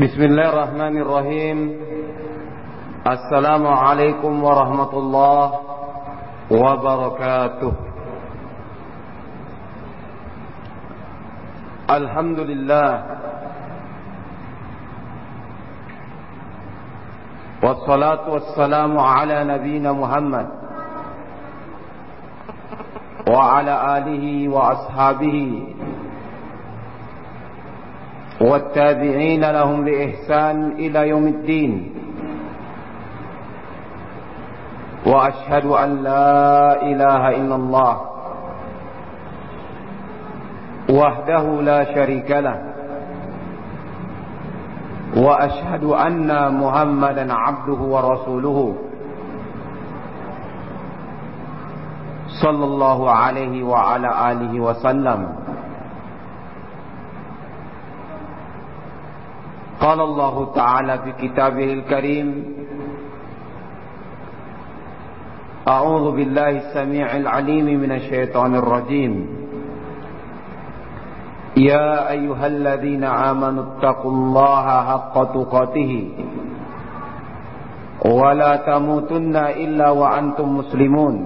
بسم الله الرحمن الرحيم. السلام عليكم ورحمة الله وبركاته. الحمد لله. والصلاة والسلام على نبينا محمد. وعلى آله وأصحابه والتابعين لهم بإحسان إلى يوم الدين. وأشهد أن لا إله إلا الله وحده لا شريك له. وأشهد أن محمدا عبده ورسوله. صلى الله عليه وعلى آله وسلم. قال الله تعالى في كتابه الكريم أعوذ بالله السميع العليم من الشيطان الرجيم. يا أيها الذين آمنوا اتقوا الله حق تقاته ولا تموتن إلا وأنتم مسلمون.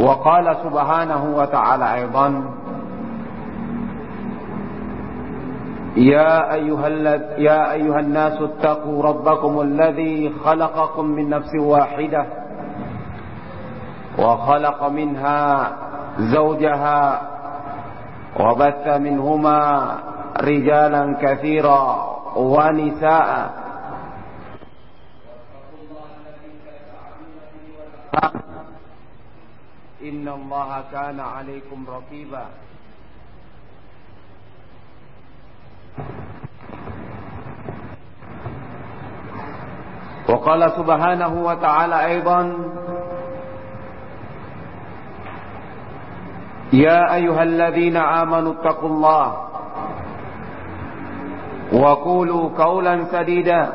وقال سبحانه وتعالى أيضا يا أيها, يا أيها الناس اتقوا ربكم الذي خلقكم من نفس واحدة وخلق منها زوجها وبث منهما رجالا كثيرا ونساء. إن الله كان عليكم رقيبا. وقال سبحانه وتعالى أيضا يا أيها الذين آمنوا اتقوا الله وقولوا قولا سديدا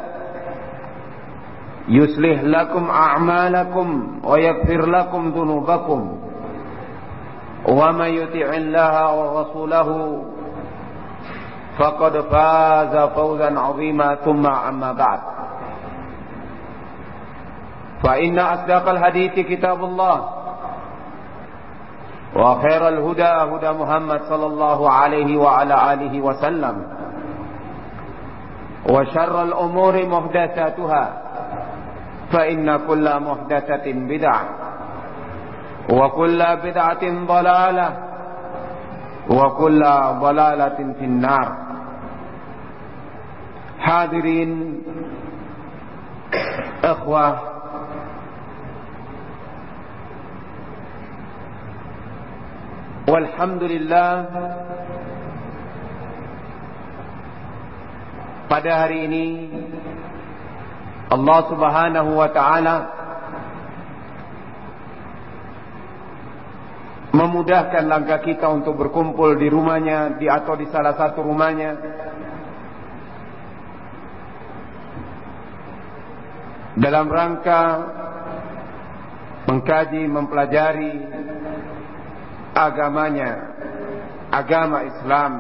يصلح لكم أعمالكم ويغفر لكم ذنوبكم ومن يطع الله ورسوله فقد فاز فوزا عظيما ثم أما بعد. فإن أصدق الحديث كتاب الله وخير الهدى هدى محمد صلى الله عليه وعلى آله وسلم وشر الأمور محدثاتها فإن كل محدثة بدعة وكل بدعة ضلالة وكل ضلالة في النار. حاضرين إخوة Walhamdulillah Pada hari ini Allah subhanahu wa ta'ala Memudahkan langkah kita untuk berkumpul di rumahnya di Atau di salah satu rumahnya Dalam rangka Mengkaji, mempelajari agamanya, agama Islam.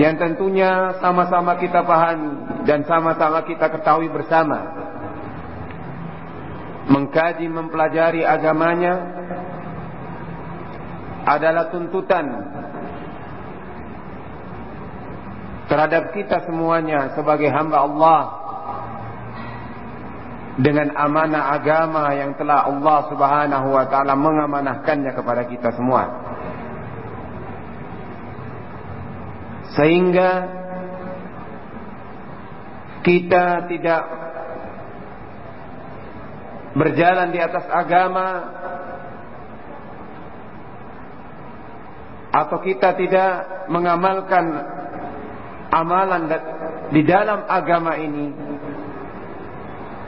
Yang tentunya sama-sama kita pahami dan sama-sama kita ketahui bersama. Mengkaji, mempelajari agamanya adalah tuntutan terhadap kita semuanya sebagai hamba Allah dengan amanah agama yang telah Allah Subhanahu wa taala mengamanahkannya kepada kita semua. Sehingga kita tidak berjalan di atas agama atau kita tidak mengamalkan amalan di dalam agama ini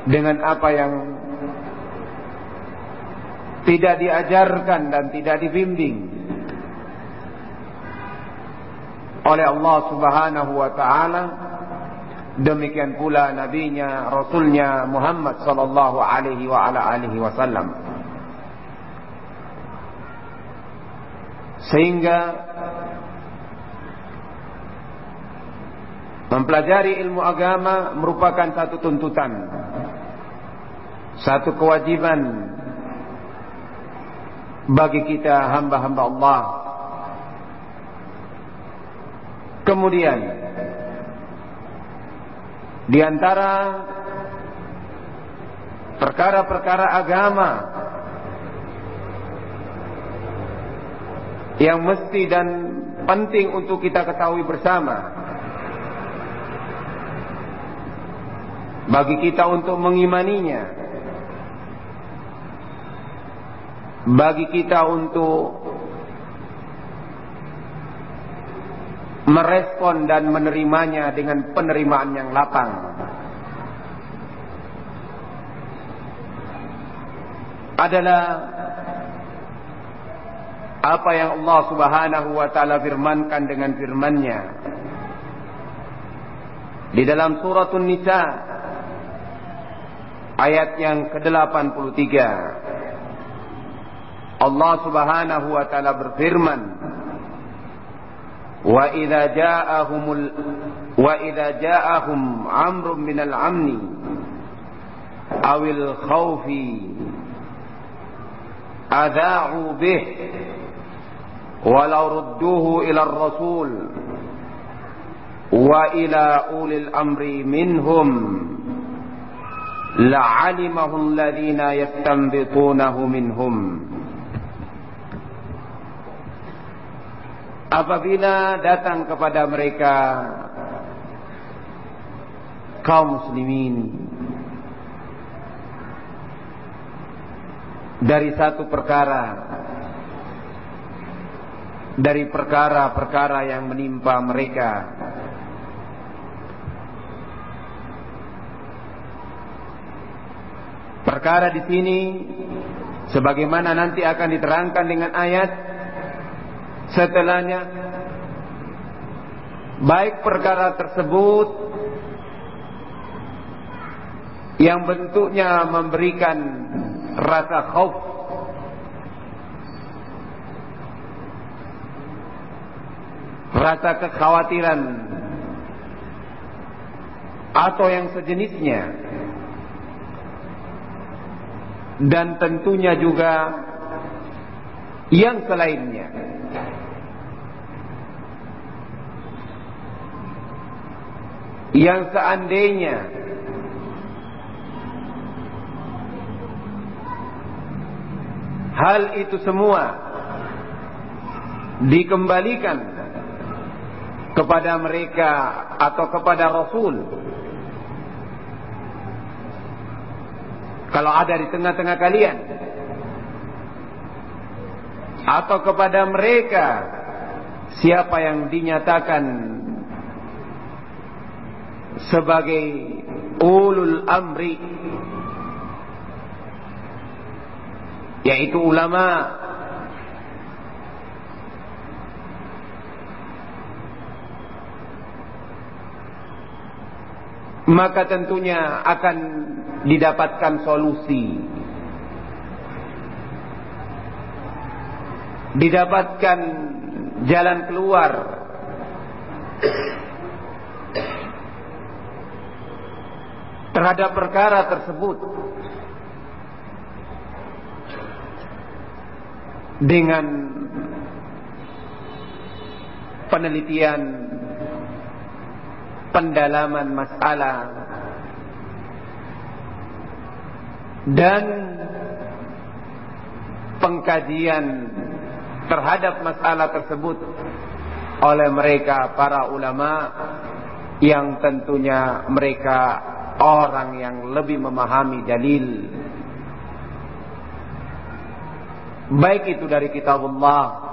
dengan apa yang tidak diajarkan dan tidak dibimbing oleh Allah Subhanahu wa taala. Demikian pula nabinya rasulnya Muhammad sallallahu alaihi wa ala alihi wasallam Sehingga mempelajari ilmu agama merupakan satu tuntutan, satu kewajiban bagi kita hamba-hamba Allah. Kemudian di antara perkara-perkara agama yang mesti dan penting untuk kita ketahui bersama bagi kita untuk mengimaninya. Bagi kita untuk merespon dan menerimanya dengan penerimaan yang lapang. Adalah apa yang Allah Subhanahu wa taala firmankan dengan firman-Nya. Di dalam surat An-Nisa ayat yang ke-83 Allah Subhanahu wa taala berfirman wa idza ja'ahumul wa idza ja'ahum amrun minal amni awil khawfi adha'u bih ولو ردوه إلى الرسول وإلى أولي الأمر منهم لعلمه الذين يستنبطونه منهم Apabila datang kepada mereka kaum muslimin dari satu perkara dari perkara-perkara yang menimpa mereka. Perkara di sini sebagaimana nanti akan diterangkan dengan ayat setelahnya baik perkara tersebut yang bentuknya memberikan rasa khauf rasa kekhawatiran atau yang sejenisnya dan tentunya juga yang selainnya yang seandainya hal itu semua dikembalikan kepada mereka atau kepada Rasul. Kalau ada di tengah-tengah kalian. Atau kepada mereka. Siapa yang dinyatakan sebagai ulul amri. Yaitu ulama maka tentunya akan didapatkan solusi. Didapatkan jalan keluar. Terhadap perkara tersebut. Dengan penelitian pendalaman masalah. Dan pengkajian terhadap masalah tersebut oleh mereka para ulama yang tentunya mereka orang yang lebih memahami dalil. Baik itu dari kitab Allah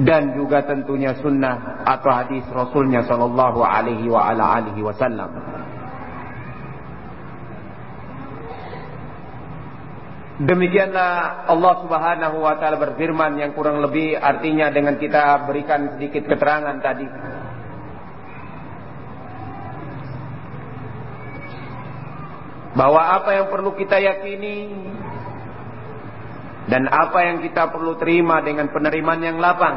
dan juga tentunya sunnah atau hadis Rasulnya Shallallahu Alaihi wa ala alihi Wasallam. Demikianlah Allah Subhanahu wa taala berfirman yang kurang lebih artinya dengan kita berikan sedikit keterangan tadi. Bahwa apa yang perlu kita yakini dan apa yang kita perlu terima dengan penerimaan yang lapang?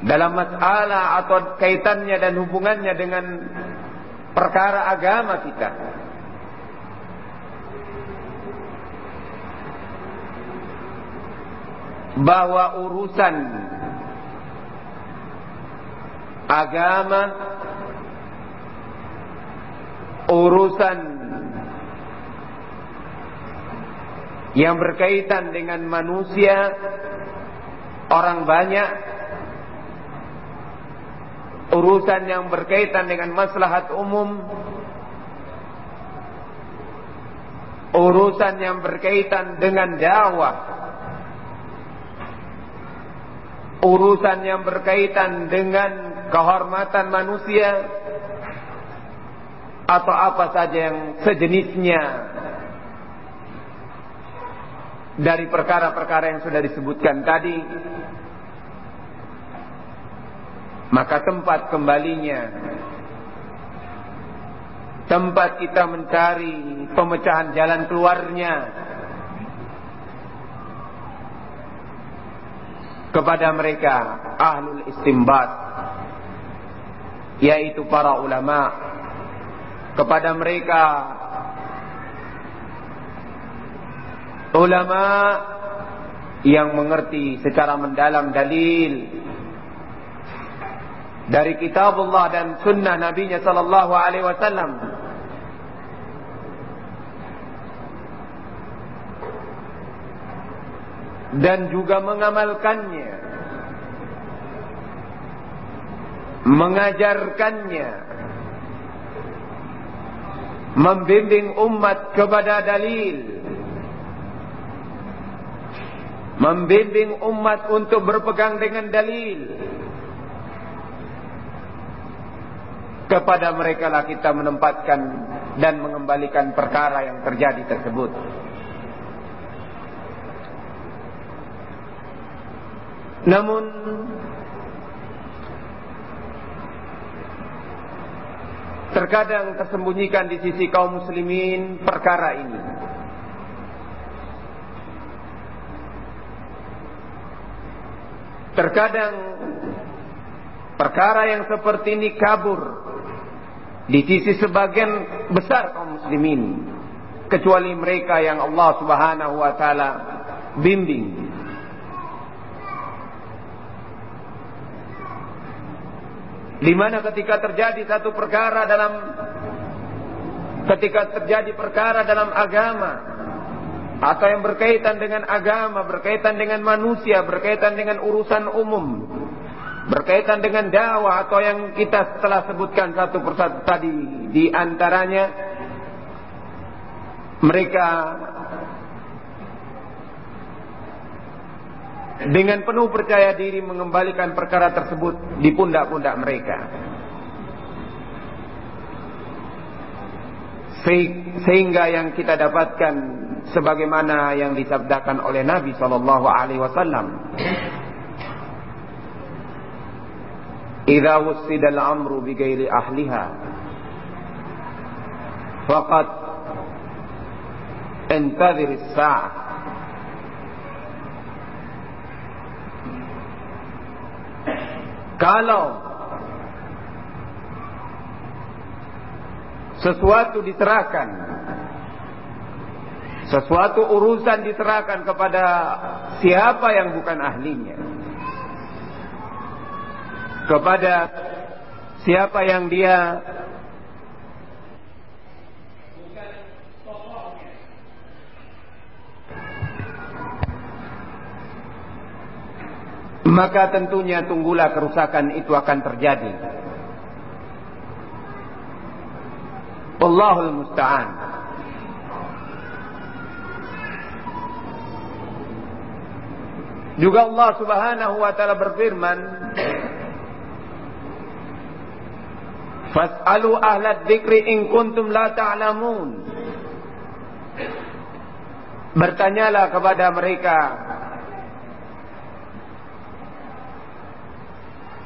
Dalam masalah atau kaitannya dan hubungannya dengan perkara agama kita. Bahwa urusan agama urusan yang berkaitan dengan manusia orang banyak. Urusan yang berkaitan dengan maslahat umum. Urusan yang berkaitan dengan dakwah. Urusan yang berkaitan dengan kehormatan manusia. Atau apa saja yang sejenisnya dari perkara-perkara yang sudah disebutkan tadi maka tempat kembalinya tempat kita mencari pemecahan jalan keluarnya kepada mereka ahlul istimbat yaitu para ulama kepada mereka ulama yang mengerti secara mendalam dalil dari kitab Allah dan sunnah Nabi Nya sallallahu alaihi wasallam. Dan juga mengamalkannya. Mengajarkannya. Membimbing umat kepada dalil membimbing umat untuk berpegang dengan dalil kepada mereka lah kita menempatkan dan mengembalikan perkara yang terjadi tersebut Namun terkadang tersembunyikan di sisi kaum muslimin perkara ini. Terkadang perkara yang seperti ini kabur di sisi sebagian besar kaum muslimin kecuali mereka yang Allah Subhanahu wa taala bimbing. Di mana ketika terjadi satu perkara dalam ketika terjadi perkara dalam agama atau yang berkaitan dengan agama, berkaitan dengan manusia, berkaitan dengan urusan umum, berkaitan dengan dakwah atau yang kita telah sebutkan satu persatu tadi di antaranya mereka dengan penuh percaya diri mengembalikan perkara tersebut di pundak-pundak mereka. Sehingga yang kita dapatkan sebagaimana yang disabdakan oleh Nabi sallallahu alaihi wasallam. "Idza wusida al-amru bi ghairi ahliha faqad intadhir as-sa'ah" Kalau sesuatu diserahkan sesuatu urusan diserahkan kepada siapa yang bukan ahlinya kepada siapa yang dia maka tentunya tunggulah kerusakan itu akan terjadi. Allahul musta'an. Juga Allah Subhanahu wa taala berfirman, Fas'alu ahla dzikri in kuntum la ta'lamun. Bertanyalah kepada mereka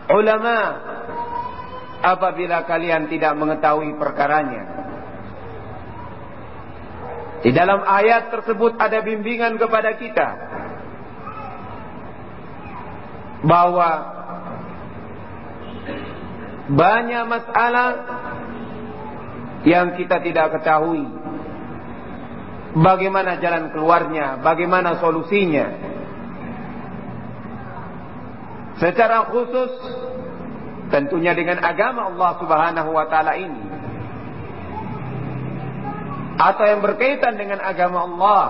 ulama apabila kalian tidak mengetahui perkaranya Di dalam ayat tersebut ada bimbingan kepada kita bahwa banyak masalah yang kita tidak ketahui. Bagaimana jalan keluarnya, bagaimana solusinya. Secara khusus tentunya dengan agama Allah Subhanahu wa taala ini atau yang berkaitan dengan agama Allah.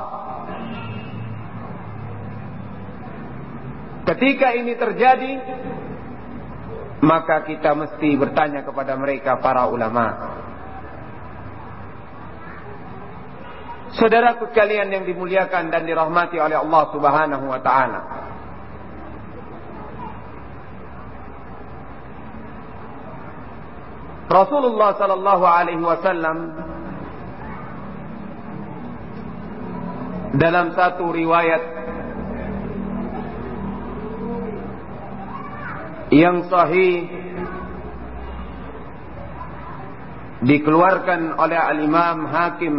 Ketika ini terjadi, maka kita mesti bertanya kepada mereka para ulama. Saudara sekalian yang dimuliakan dan dirahmati oleh Allah Subhanahu wa taala. Rasulullah sallallahu alaihi wasallam dalam satu riwayat yang sahih dikeluarkan oleh al-Imam Hakim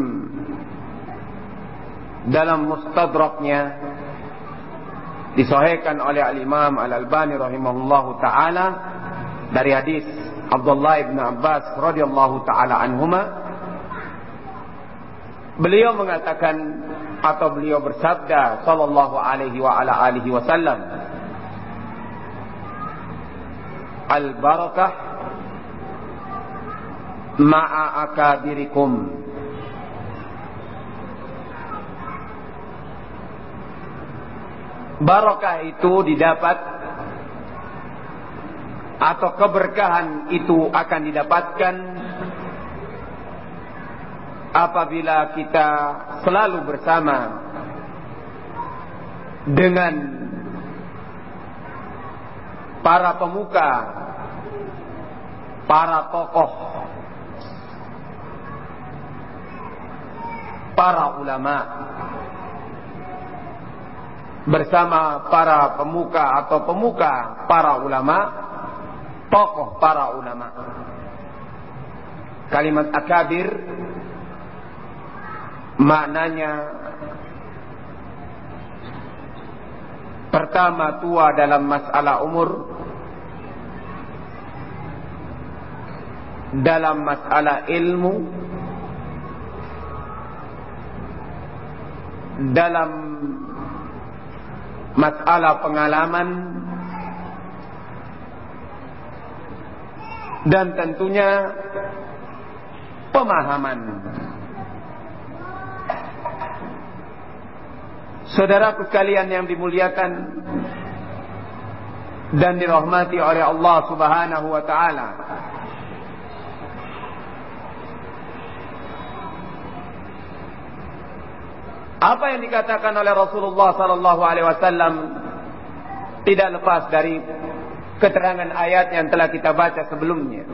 dalam mustadraknya disahihkan oleh al-Imam Al-Albani rahimahullahu taala dari hadis Abdullah bin Abbas radhiyallahu taala anhuma. Beliau mengatakan atau beliau bersabda sallallahu alaihi wa ala alihi wasallam al barakah ma'a akabirikum. Barakah itu didapat atau keberkahan itu akan didapatkan apabila kita selalu bersama dengan para pemuka, para tokoh, para ulama. Bersama para pemuka atau pemuka para ulama, tokoh para ulama. Kalimat akabir Maknanya Pertama tua dalam masalah umur Dalam masalah ilmu Dalam Masalah pengalaman Dan tentunya Pemahaman Saudaraku sekalian yang dimuliakan dan dirahmati oleh Allah Subhanahu wa taala. Apa yang dikatakan oleh Rasulullah sallallahu alaihi wasallam tidak lepas dari keterangan ayat yang telah kita baca sebelumnya.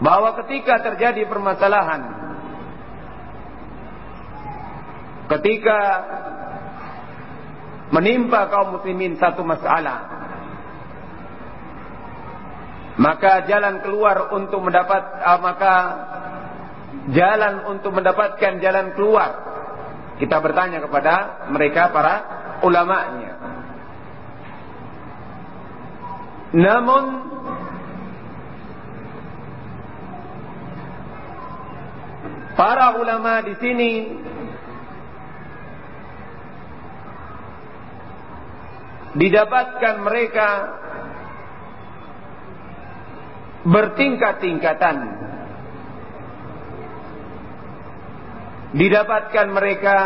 Bahwa ketika terjadi permasalahan ketika menimpa kaum muslimin satu masalah maka jalan keluar untuk mendapat uh, maka jalan untuk mendapatkan jalan keluar. Kita bertanya kepada mereka para ulamanya. Namun para ulama di sini didapatkan mereka bertingkat-tingkatan. Didapatkan mereka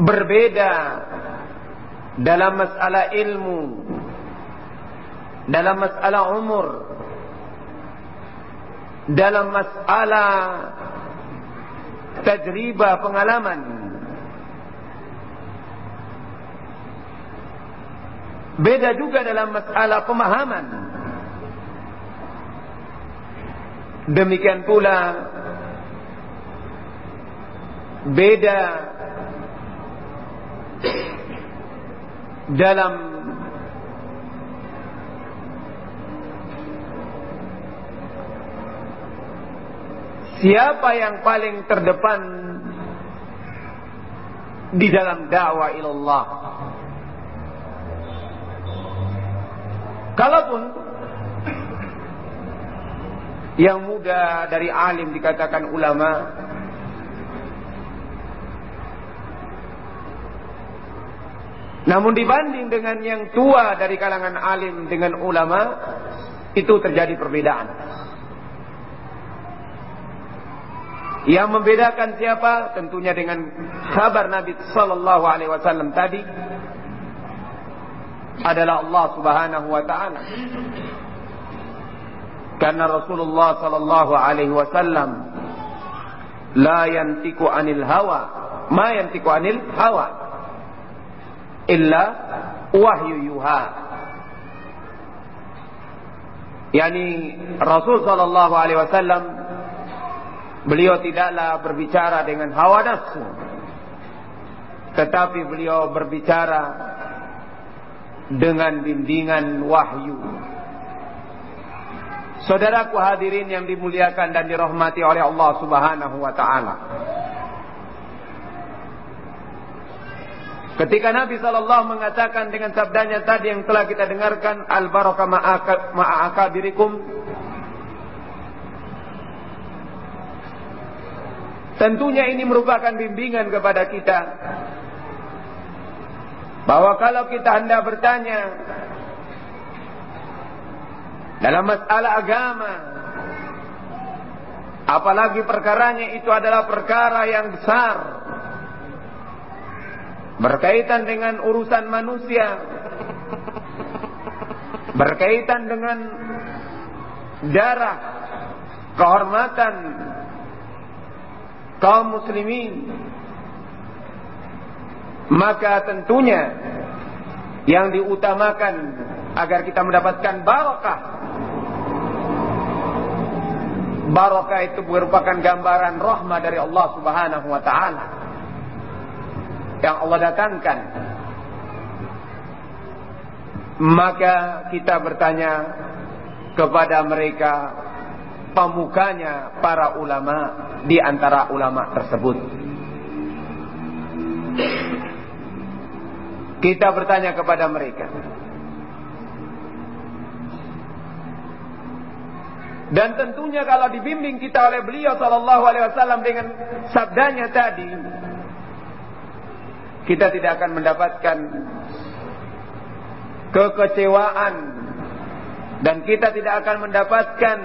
berbeda dalam masalah ilmu dalam masalah umur dalam masalah tajribah pengalaman Beda juga dalam masalah pemahaman. Demikian pula beda dalam siapa yang paling terdepan di dalam dakwah ilallah Kalaupun yang muda dari alim dikatakan ulama, namun dibanding dengan yang tua dari kalangan alim dengan ulama, itu terjadi perbedaan. Yang membedakan siapa? Tentunya dengan kabar Nabi sallallahu alaihi wasallam tadi adalah Allah Subhanahu wa taala. Karena Rasulullah sallallahu alaihi wasallam la yantiku anil hawa, ma yantiku anil hawa illa wahyu yuha. Yani Rasul sallallahu alaihi wasallam Beliau tidaklah berbicara dengan hawa nafsu. Tetapi beliau berbicara dengan bimbingan wahyu. Saudaraku hadirin yang dimuliakan dan dirahmati oleh Allah Subhanahu wa taala. Ketika Nabi sallallahu mengatakan dengan sabdanya tadi yang telah kita dengarkan al barakah ma'akabirikum Tentunya ini merupakan bimbingan kepada kita. Bahwa kalau kita hendak bertanya dalam masalah agama, apalagi perkaranya itu adalah perkara yang besar, berkaitan dengan urusan manusia, berkaitan dengan darah, kehormatan, kaum muslimin maka tentunya yang diutamakan agar kita mendapatkan barokah barokah itu merupakan gambaran rahmah dari Allah Subhanahu wa taala yang Allah datangkan maka kita bertanya kepada mereka pemukanya para ulama di antara ulama tersebut. Kita bertanya kepada mereka. Dan tentunya kalau dibimbing kita oleh beliau sallallahu alaihi wasallam dengan sabdanya tadi, kita tidak akan mendapatkan kekecewaan dan kita tidak akan mendapatkan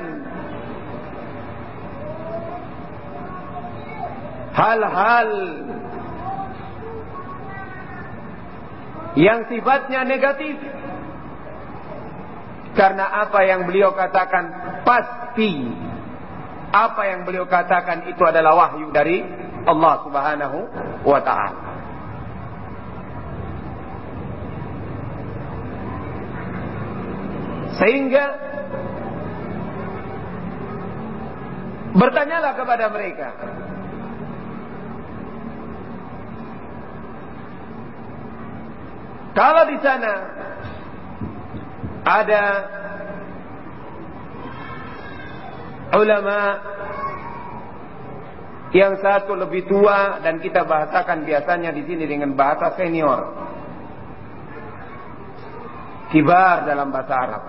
hal-hal yang sifatnya negatif. Karena apa yang beliau katakan pasti apa yang beliau katakan itu adalah wahyu dari Allah Subhanahu wa taala. Sehingga bertanyalah kepada mereka, Kalau di sana ada ulama yang satu lebih tua dan kita bahasakan biasanya di sini dengan bahasa senior. Kibar dalam bahasa Arab.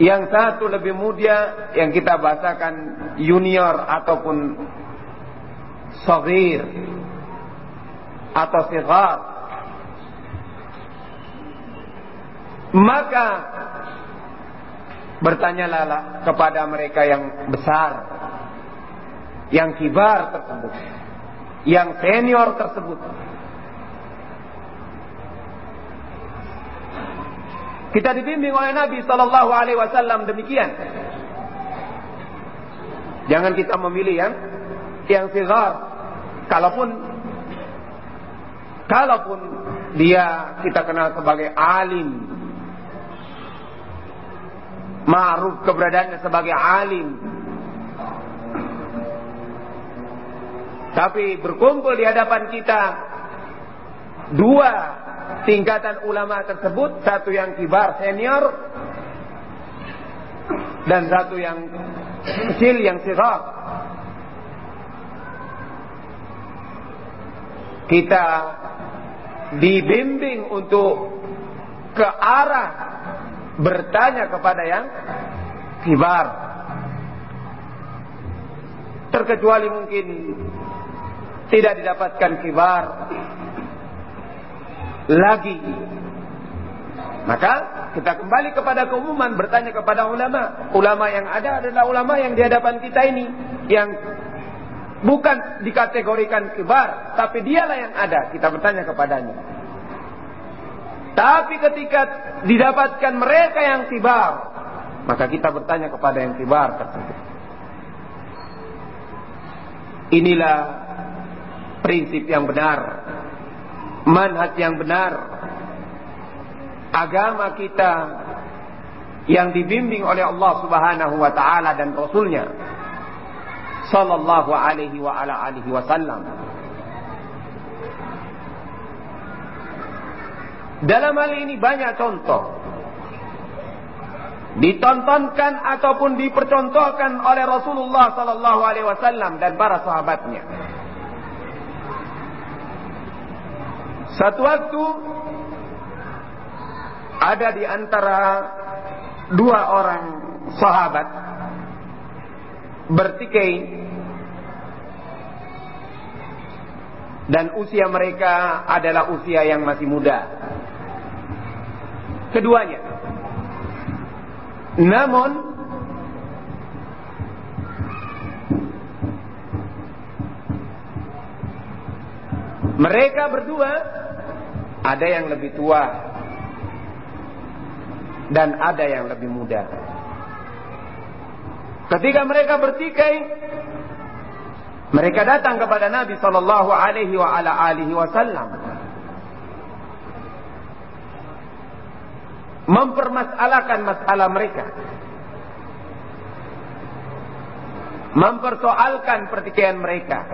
Yang satu lebih muda yang kita bahasakan junior ataupun sagir atau sigar Maka bertanyalah kepada mereka yang besar, yang kibar tersebut, yang senior tersebut. Kita dibimbing oleh Nabi Sallallahu Alaihi Wasallam demikian. Jangan kita memilih yang yang sigar. Kalaupun kalaupun dia kita kenal sebagai alim ma'ruf keberadaannya sebagai alim. Tapi berkumpul di hadapan kita dua tingkatan ulama tersebut, satu yang kibar senior dan satu yang kecil yang sirat. Kita dibimbing untuk ke arah bertanya kepada yang kibar. Terkecuali mungkin tidak didapatkan kibar lagi. Maka kita kembali kepada keumuman bertanya kepada ulama. Ulama yang ada adalah ulama yang di hadapan kita ini yang bukan dikategorikan kibar, tapi dialah yang ada. Kita bertanya kepadanya. Tapi ketika didapatkan mereka yang kibar, maka kita bertanya kepada yang kibar tersebut. Inilah prinsip yang benar, manhaj yang benar, agama kita yang dibimbing oleh Allah Subhanahu wa taala dan rasulnya sallallahu alaihi wa ala alihi wasallam. Dalam hal ini banyak contoh ditontonkan ataupun dipercontohkan oleh Rasulullah sallallahu alaihi wasallam dan para sahabatnya. Satu waktu ada di antara dua orang sahabat bertikai dan usia mereka adalah usia yang masih muda. Keduanya. Namun mereka berdua ada yang lebih tua dan ada yang lebih muda. Ketika mereka bertikai, mereka datang kepada Nabi Shallallahu Alaihi Wasallam, mempermasalahkan masalah mereka, mempersoalkan pertikaian mereka.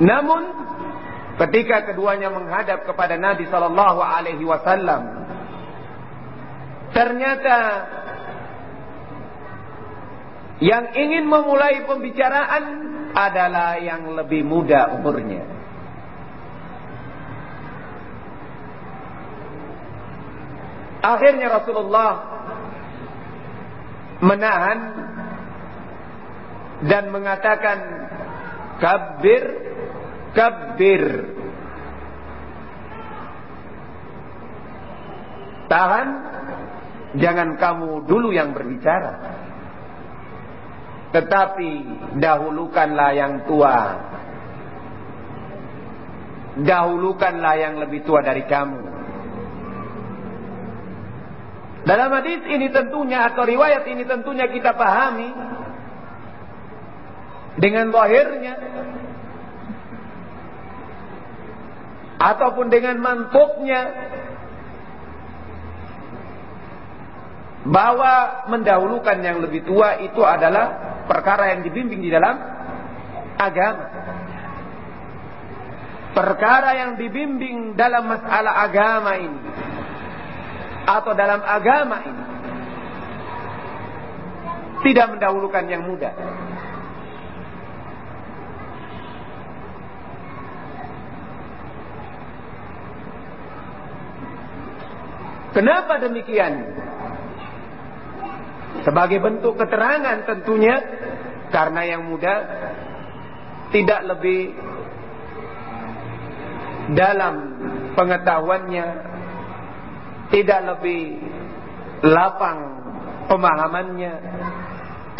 Namun ketika keduanya menghadap kepada Nabi Shallallahu Alaihi Wasallam, Ternyata yang ingin memulai pembicaraan adalah yang lebih muda umurnya. Akhirnya Rasulullah menahan dan mengatakan kabir kabir tahan Jangan kamu dulu yang berbicara. Tetapi dahulukanlah yang tua. Dahulukanlah yang lebih tua dari kamu. Dalam hadis ini tentunya atau riwayat ini tentunya kita pahami dengan lahirnya ataupun dengan mantuknya bahwa mendahulukan yang lebih tua itu adalah perkara yang dibimbing di dalam agama. Perkara yang dibimbing dalam masalah agama ini atau dalam agama ini tidak mendahulukan yang muda. Kenapa demikian? Sebagai bentuk keterangan tentunya karena yang muda tidak lebih dalam pengetahuannya, tidak lebih lapang pemahamannya,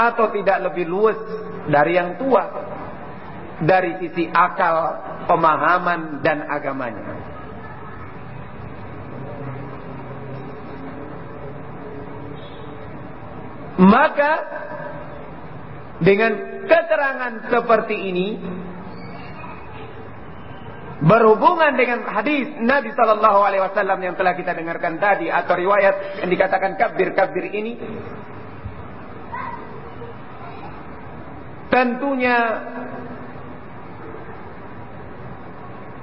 atau tidak lebih luas dari yang tua dari sisi akal, pemahaman dan agamanya. Maka dengan keterangan seperti ini berhubungan dengan hadis Nabi Shallallahu Alaihi Wasallam yang telah kita dengarkan tadi atau riwayat yang dikatakan kabir kabir ini tentunya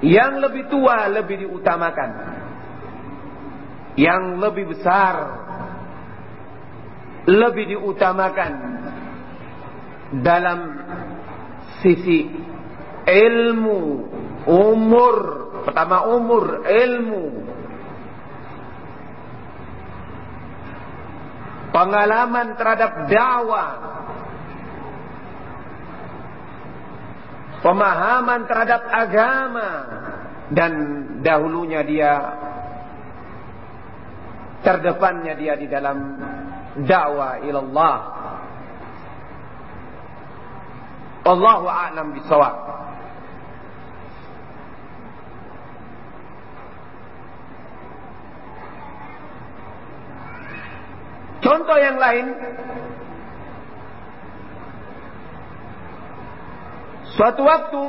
yang lebih tua lebih diutamakan yang lebih besar lebih diutamakan dalam sisi ilmu, umur, pertama umur, ilmu, pengalaman terhadap dakwah, pemahaman terhadap agama, dan dahulunya dia terdepannya dia di dalam dakwah ilallah. Allahu a'lam bisawab. Contoh yang lain Suatu waktu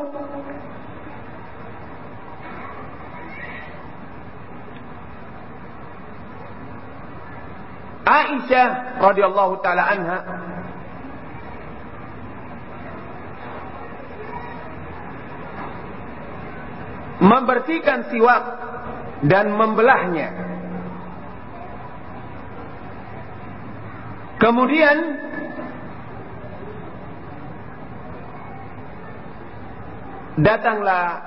Aisyah radhiyallahu taala anha membersihkan siwak dan membelahnya. Kemudian datanglah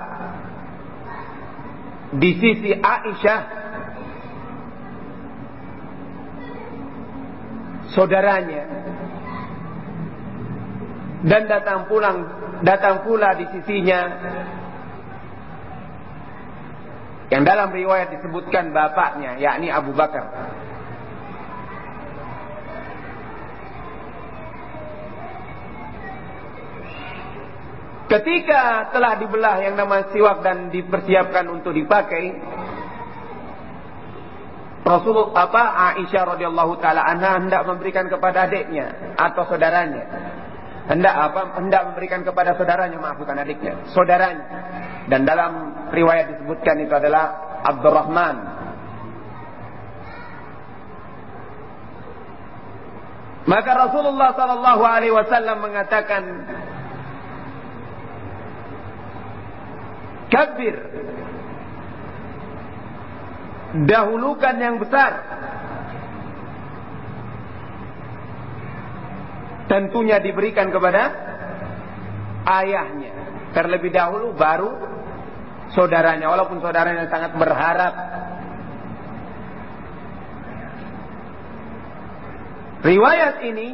di sisi Aisyah saudaranya. Dan datang pulang datang pula di sisinya. Yang dalam riwayat disebutkan bapaknya yakni Abu Bakar. Ketika telah dibelah yang nama siwak dan dipersiapkan untuk dipakai, Rasulullah apa Aisyah radhiyallahu taala anha hendak memberikan kepada adiknya atau saudaranya. Hendak apa? Hendak memberikan kepada saudaranya, maaf bukan adiknya, saudaranya. Dan dalam riwayat disebutkan itu adalah Abdurrahman. Maka Rasulullah sallallahu alaihi wasallam mengatakan Kabir dahulukan yang besar. Tentunya diberikan kepada ayahnya. Terlebih dahulu baru saudaranya. Walaupun saudaranya sangat berharap. Riwayat ini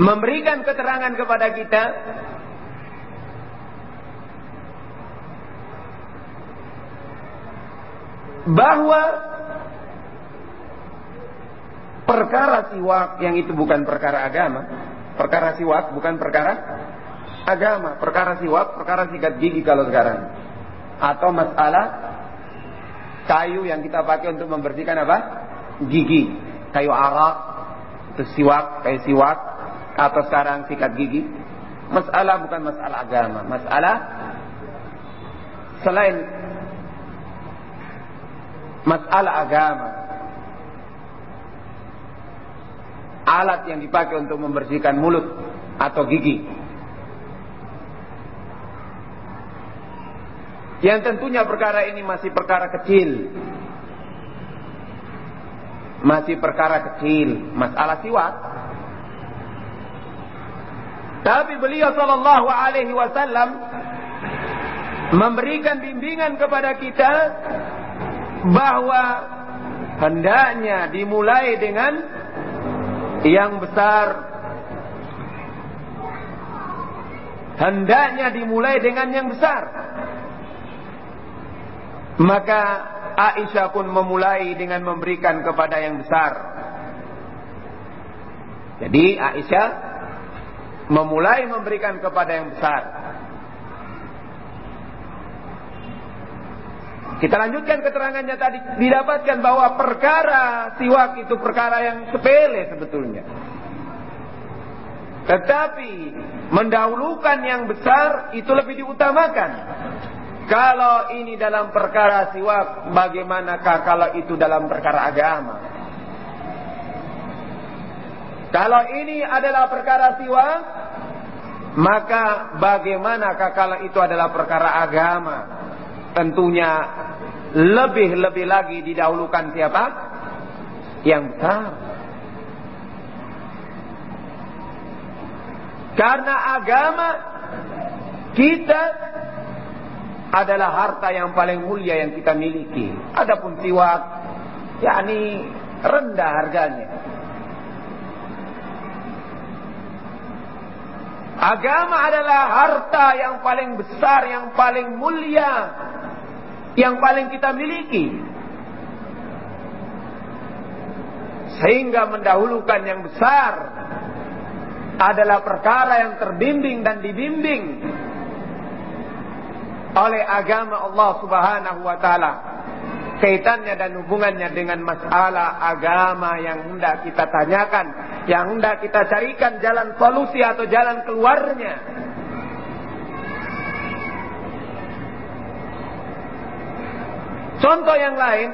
memberikan keterangan kepada kita bahwa perkara siwak yang itu bukan perkara agama, perkara siwak bukan perkara agama, perkara siwak, perkara sikat gigi kalau sekarang, atau masalah kayu yang kita pakai untuk membersihkan apa? Gigi, kayu arak, itu siwak, kayu siwak, atau sekarang sikat gigi. Masalah bukan masalah agama, masalah selain masalah agama. Alat yang dipakai untuk membersihkan mulut atau gigi. Yang tentunya perkara ini masih perkara kecil. Masih perkara kecil, masalah siwak. Tapi beliau sallallahu alaihi wasallam memberikan bimbingan kepada kita bahwa hendaknya dimulai dengan yang besar. Hendaknya dimulai dengan yang besar. Maka Aisyah pun memulai dengan memberikan kepada yang besar. Jadi Aisyah memulai memberikan kepada yang besar Kita lanjutkan keterangannya tadi. Didapatkan bahwa perkara siwak itu perkara yang sepele sebetulnya. Tetapi mendahulukan yang besar itu lebih diutamakan. Kalau ini dalam perkara siwak, bagaimanakah kalau itu dalam perkara agama? Kalau ini adalah perkara siwak, maka bagaimanakah kalau itu adalah perkara agama? Tentunya lebih-lebih lagi didahulukan siapa? Yang besar. Karena agama kita adalah harta yang paling mulia yang kita miliki. Adapun siwak, yakni rendah harganya. Agama adalah harta yang paling besar, yang paling mulia, yang paling kita miliki. Sehingga mendahulukan yang besar adalah perkara yang terbimbing dan dibimbing oleh agama Allah Subhanahu wa taala. Kaitannya dan hubungannya dengan masalah agama yang hendak kita tanyakan, yang hendak kita carikan jalan solusi atau jalan keluarnya. Contoh yang lain,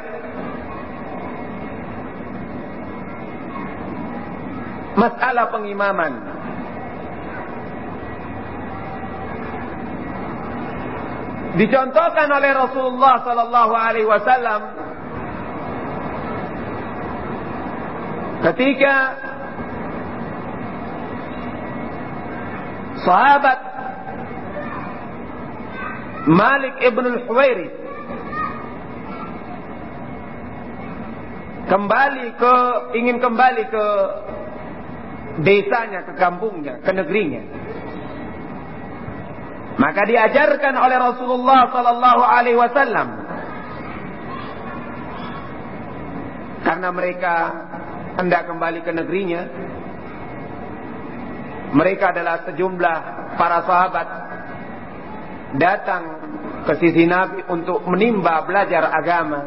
masalah pengimaman. dicontohkan oleh Rasulullah sallallahu alaihi wasallam ketika sahabat Malik ibn al-Huwairith kembali ke ingin kembali ke desanya, ke kampungnya, ke negerinya. Maka diajarkan oleh Rasulullah sallallahu alaihi wasallam karena mereka hendak kembali ke negerinya. Mereka adalah sejumlah para sahabat datang ke sisi Nabi untuk menimba belajar agama.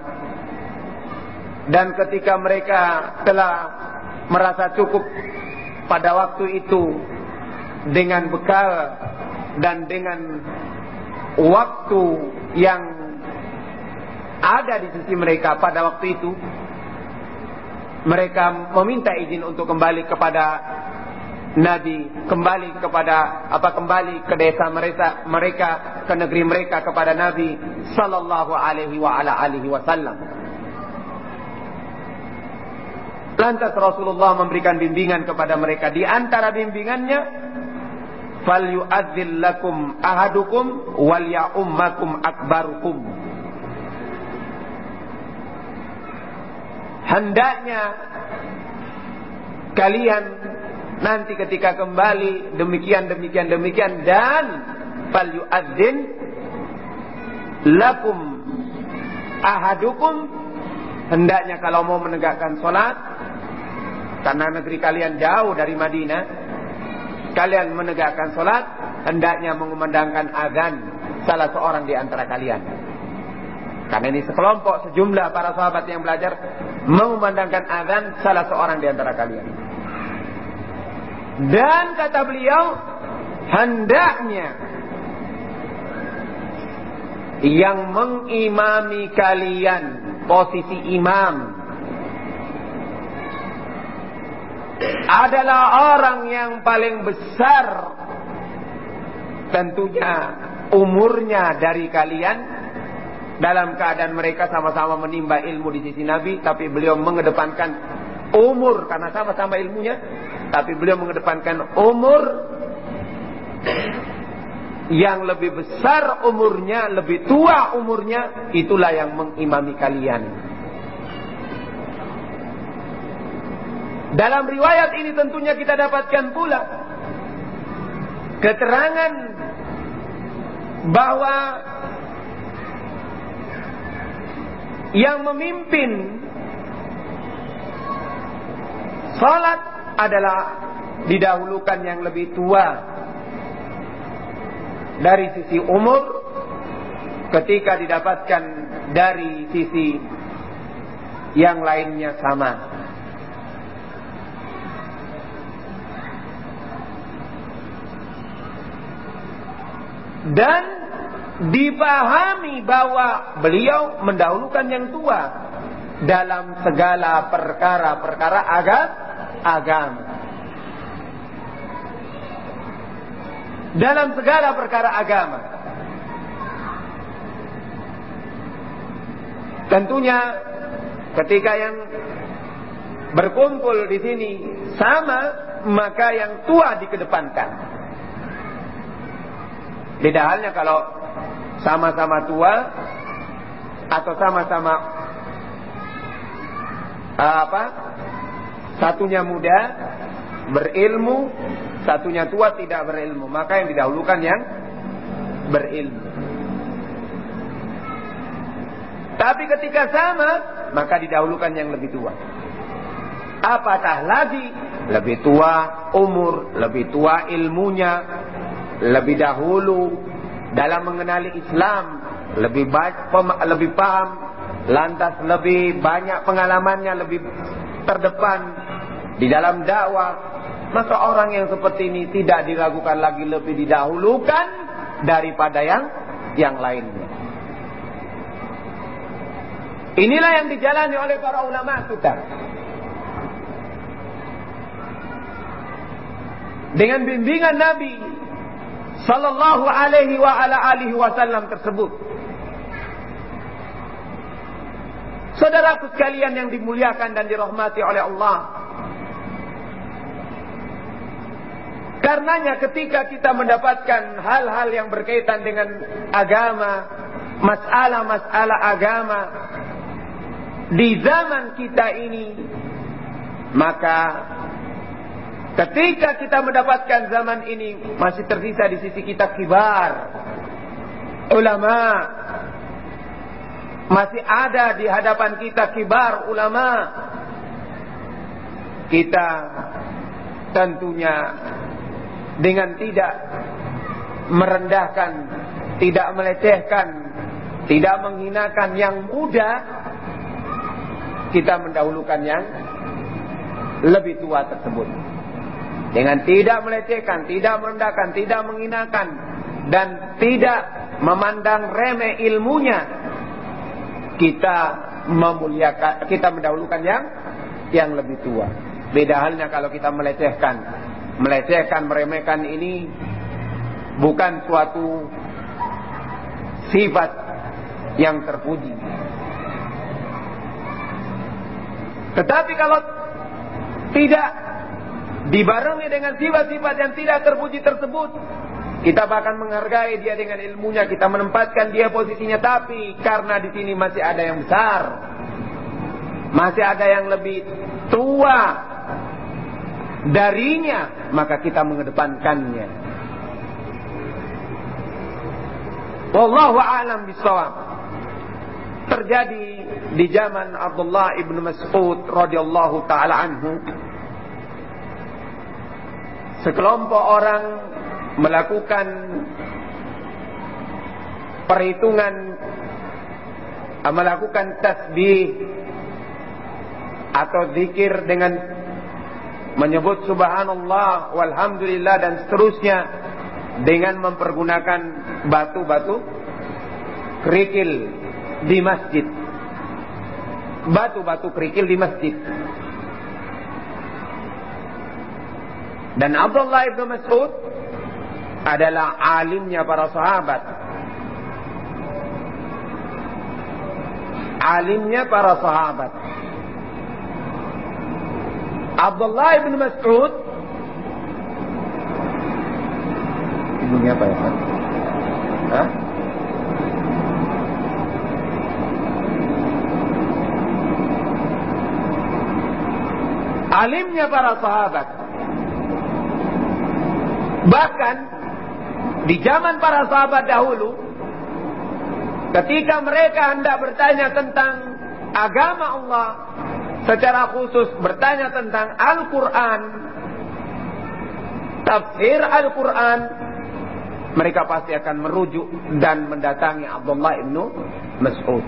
Dan ketika mereka telah merasa cukup pada waktu itu dengan bekal dan dengan waktu yang ada di sisi mereka pada waktu itu mereka meminta izin untuk kembali kepada Nabi kembali kepada apa kembali ke desa mereka mereka ke negeri mereka kepada Nabi sallallahu alaihi ala wasallam Lantas Rasulullah memberikan bimbingan kepada mereka. Di antara bimbingannya falyu'adzil lakum ahadukum wal ya'ummakum akbarukum. Hendaknya kalian nanti ketika kembali demikian demikian demikian dan falyu'adzin lakum ahadukum hendaknya kalau mau menegakkan solat karena negeri kalian jauh dari Madinah kalian menegakkan solat, hendaknya mengumandangkan azan salah seorang di antara kalian. Karena ini sekelompok sejumlah para sahabat yang belajar mengumandangkan azan salah seorang di antara kalian. Dan kata beliau, hendaknya yang mengimami kalian posisi imam adalah orang yang paling besar. Tentunya umurnya dari kalian. Dalam keadaan mereka sama-sama menimba ilmu di sisi Nabi tapi beliau mengedepankan umur karena sama-sama ilmunya tapi beliau mengedepankan umur. Yang lebih besar umurnya, lebih tua umurnya, itulah yang mengimami kalian. Dalam riwayat ini tentunya kita dapatkan pula keterangan bahwa yang memimpin salat adalah didahulukan yang lebih tua dari sisi umur ketika didapatkan dari sisi yang lainnya sama. Dan dipahami bahwa beliau mendahulukan yang tua dalam segala perkara-perkara agam agama. Dalam segala perkara agama. Tentunya ketika yang berkumpul di sini sama, maka yang tua dikedepankan. Beda halnya kalau sama-sama tua atau sama-sama apa? Satunya muda berilmu, satunya tua tidak berilmu. Maka yang didahulukan yang berilmu. Tapi ketika sama, maka didahulukan yang lebih tua. Apatah lagi lebih tua umur, lebih tua ilmunya, lebih dahulu dalam mengenali Islam, lebih baik, lebih paham, lantas lebih banyak pengalamannya, lebih terdepan di dalam dakwah, maka orang yang seperti ini tidak diragukan lagi lebih didahulukan daripada yang yang lainnya. Inilah yang dijalani oleh para ulama kita. Dengan bimbingan Nabi sallallahu alaihi wa ala alihi wasallam tersebut. Saudaraku sekalian yang dimuliakan dan dirahmati oleh Allah. Karenanya ketika kita mendapatkan hal-hal yang berkaitan dengan agama, masalah-masalah agama di zaman kita ini, maka ketika kita mendapatkan zaman ini masih tersisa di sisi kita kibar, ulama, masih ada di hadapan kita kibar ulama. Kita tentunya dengan tidak merendahkan, tidak melecehkan, tidak menghinakan yang muda, kita mendahulukan yang lebih tua tersebut. Dengan tidak melecehkan, tidak merendahkan, tidak menghinakan, dan tidak memandang remeh ilmunya, kita memuliakan kita mendahulukan yang yang lebih tua. Beda halnya kalau kita melecehkan. Melecehkan, meremehkan ini bukan suatu sifat yang terpuji. Tetapi kalau tidak dibarengi dengan sifat-sifat yang tidak terpuji tersebut, kita bahkan menghargai dia dengan ilmunya, kita menempatkan dia posisinya. Tapi karena di sini masih ada yang besar, masih ada yang lebih tua darinya, maka kita mengedepankannya. Wallahu a'lam bishawab. Terjadi di zaman Abdullah ibnu Mas'ud radhiyallahu taala anhu sekelompok orang melakukan perhitungan melakukan tasbih atau zikir dengan menyebut subhanallah walhamdulillah dan seterusnya dengan mempergunakan batu-batu kerikil di masjid. Batu-batu kerikil di masjid dan Abdullah ibn Mas'ud adalah alimnya para sahabat. Alimnya para sahabat. Abdullah bin Mas'ud Ibunya apa ya? Hah? Alimnya para sahabat. Bahkan di zaman para sahabat dahulu, ketika mereka hendak bertanya tentang agama Allah, secara khusus bertanya tentang Al-Quran, tafsir Al-Quran, mereka pasti akan merujuk dan mendatangi Abdullah ibnu Mas'ud.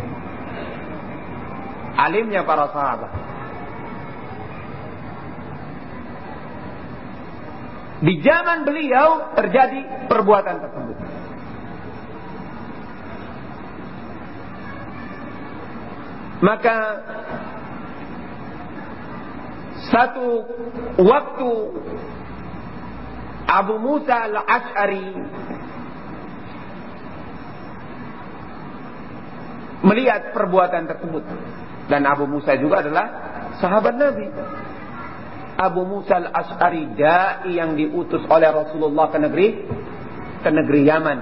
Alimnya para sahabat. Di zaman beliau terjadi perbuatan tersebut. Maka satu waktu Abu Musa al-Ash'ari melihat perbuatan tersebut dan Abu Musa juga adalah sahabat Nabi Abu Musa al-Ash'ari da'i yang diutus oleh Rasulullah ke negeri ke negeri Yaman.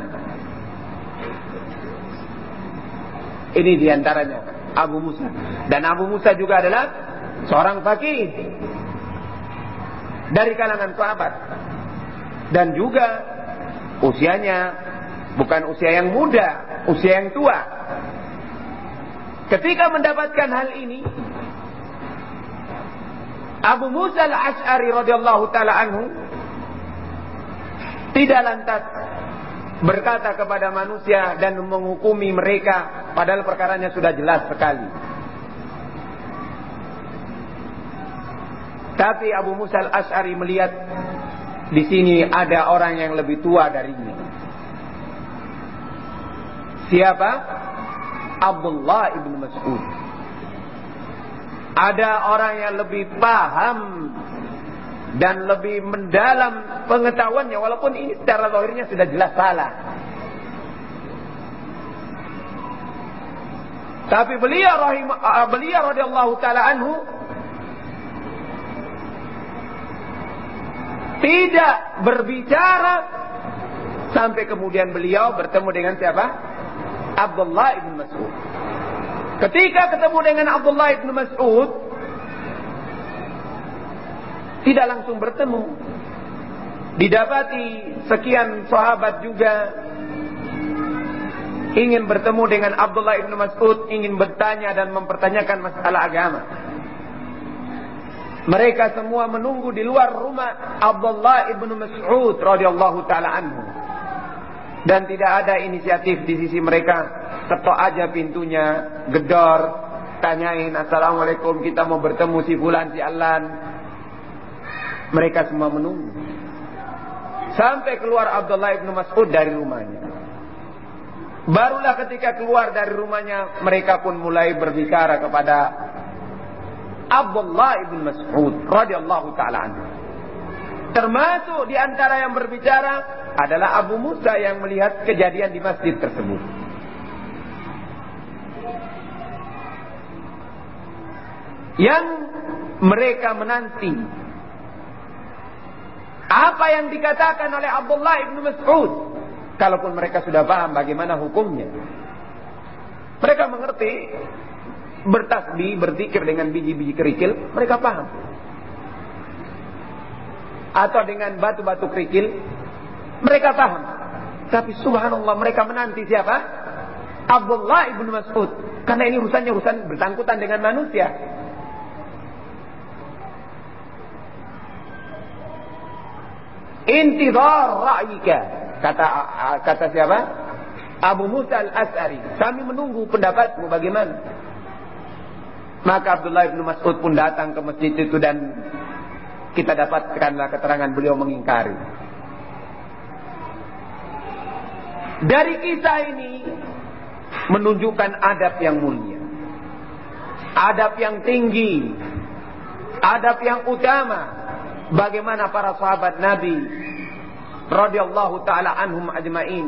Ini di antaranya Abu Musa. Dan Abu Musa juga adalah seorang fakih dari kalangan sahabat. Dan juga usianya bukan usia yang muda, usia yang tua. Ketika mendapatkan hal ini, Abu Musa al-Ash'ari radhiyallahu taala anhu tidak lantas berkata kepada manusia dan menghukumi mereka padahal perkaranya sudah jelas sekali. Tapi Abu Musa al-Ash'ari melihat di sini ada orang yang lebih tua darinya. Siapa? Abdullah ibn Mas'ud. Ada orang yang lebih paham dan lebih mendalam pengetahuannya walaupun ini secara lahirnya sudah jelas salah. Tapi beliau rahim uh, beliau radhiyallahu taala anhu tidak berbicara sampai kemudian beliau bertemu dengan siapa? Abdullah ibn Mas'ud. Ketika ketemu dengan Abdullah ibn Mas'ud, tidak langsung bertemu. Didapati sekian sahabat juga ingin bertemu dengan Abdullah ibn Mas'ud, ingin bertanya dan mempertanyakan masalah agama. Mereka semua menunggu di luar rumah Abdullah ibn Mas'ud radhiyallahu taala anhu. Dan tidak ada inisiatif di sisi mereka ketok aja pintunya, gedor, tanyain assalamualaikum kita mau bertemu si fulan si alan. Mereka semua menunggu. Sampai keluar Abdullah ibnu Mas'ud dari rumahnya. Barulah ketika keluar dari rumahnya mereka pun mulai berbicara kepada Abdullah ibn Mas'ud radhiyallahu taala anhu. Termasuk di antara yang berbicara adalah Abu Musa yang melihat kejadian di masjid tersebut. Yang mereka menanti. Apa yang dikatakan oleh Abdullah ibn Mas'ud. Kalaupun mereka sudah paham bagaimana hukumnya. Mereka mengerti. Bertasbih, berzikir dengan biji-biji kerikil. Mereka paham. Atau dengan batu-batu kerikil. Mereka paham. Tapi subhanallah mereka menanti siapa? Abdullah ibn Mas'ud. Karena ini urusannya urusan bersangkutan dengan manusia. Intidar ra'yika. Kata kata siapa? Abu Musa al-As'ari. Kami menunggu pendapatmu bagaimana. Maka Abdullah bin Mas'ud pun datang ke masjid itu dan kita dapatkanlah keterangan beliau mengingkari. Dari kisah ini menunjukkan adab yang mulia. Adab yang tinggi. Adab yang utama bagaimana para sahabat Nabi radhiyallahu taala anhum ajmain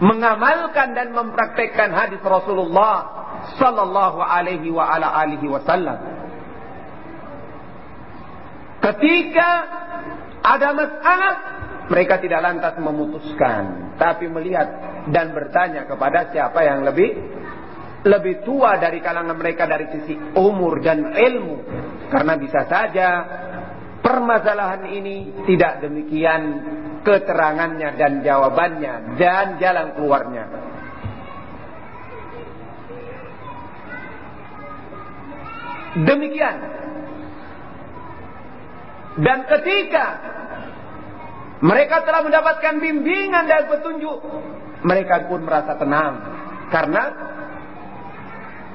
mengamalkan dan mempraktekkan hadis Rasulullah sallallahu alaihi wa ala alihi wasallam. Ketika ada masalah, mereka tidak lantas memutuskan, tapi melihat dan bertanya kepada siapa yang lebih lebih tua dari kalangan mereka dari sisi umur dan ilmu. Karena bisa saja permasalahan ini tidak demikian keterangannya dan jawabannya dan jalan keluarnya. Demikian. Dan ketika mereka telah mendapatkan bimbingan dan petunjuk, mereka pun merasa tenang karena